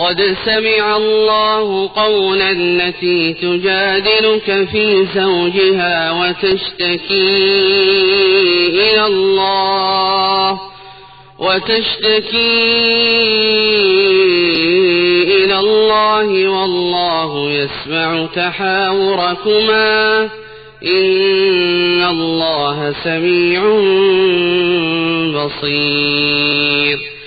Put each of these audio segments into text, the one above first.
قد سمع الله قولا التي تجادلك في زوجها وتشتكي إلى الله وتشتكي إلى الله والله يسمع تحاوركما. إن الله سميع بصير.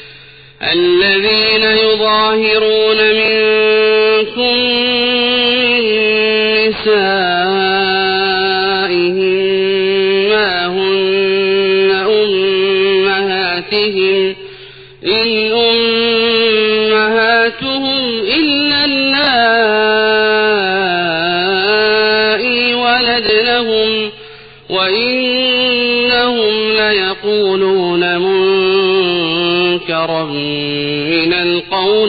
الذين يظاهرون منكم من نسائهم ما هن إن أمهاتهم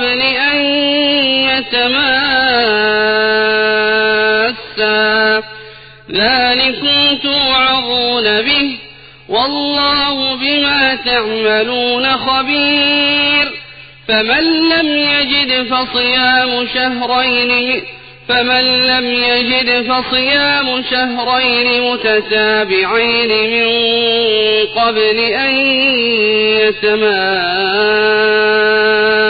قبل أن يتماسا. ذلكم توعظون به والله بما تعملون خبير. فمن لم يجد فصيام شهرين فمن لم يجد فصيام شهرين متتابعين من قبل أن يتماسا.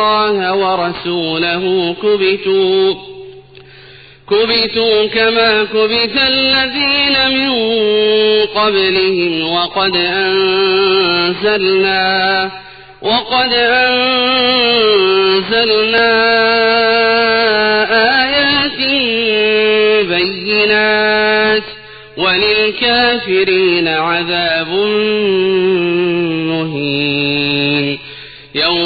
الله ورسوله كبتوا. كبتوا كما كبت الذين من قبلهم وقد أنزلنا وقد أنزلنا آيات بينات وللكافرين عذاب مهين. يوم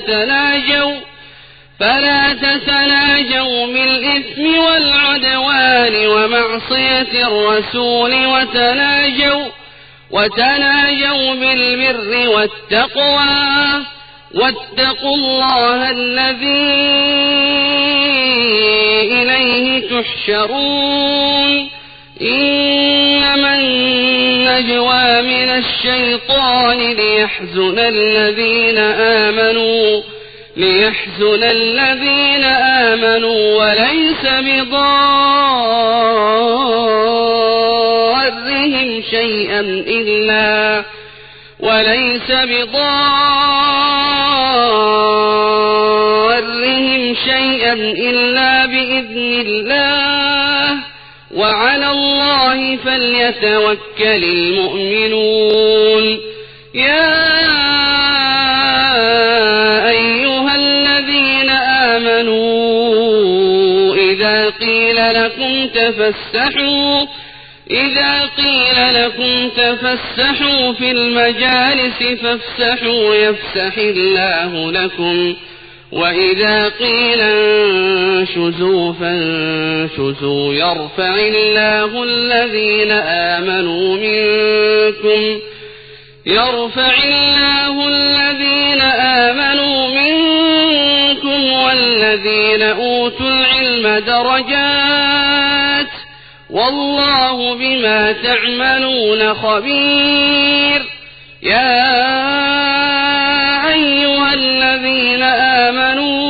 تتناجوا فلا تتناجوا بالإثم والعدوان ومعصية الرسول وتناجوا وتناجوا بالبر والتقوى. واتقوا الله الذي إليه تحشرون. إنما النجوى من الشيطان ليحزن الذين آمنوا ليحزن الذين آمنوا وليس بضارهم شيئا إلا وليس بضارهم شيئا إلا بإذن الله. وعلى الله فليتوكل المؤمنون. يا أيها الذين آمنوا إذا قيل لكم تفسحوا إذا قيل لكم تفسحوا في المجالس فافسحوا يفسح الله لكم. وإذا قيل انشزوا فانشزوا يرفع الله الذين آمنوا منكم يرفع الله الذين آمنوا منكم والذين أوتوا العلم درجات والله بما تعملون خبير. يا أيها الذين آمنوا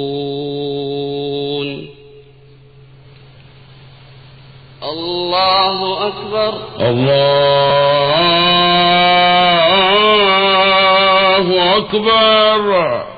الله أكبر. الله أكبر.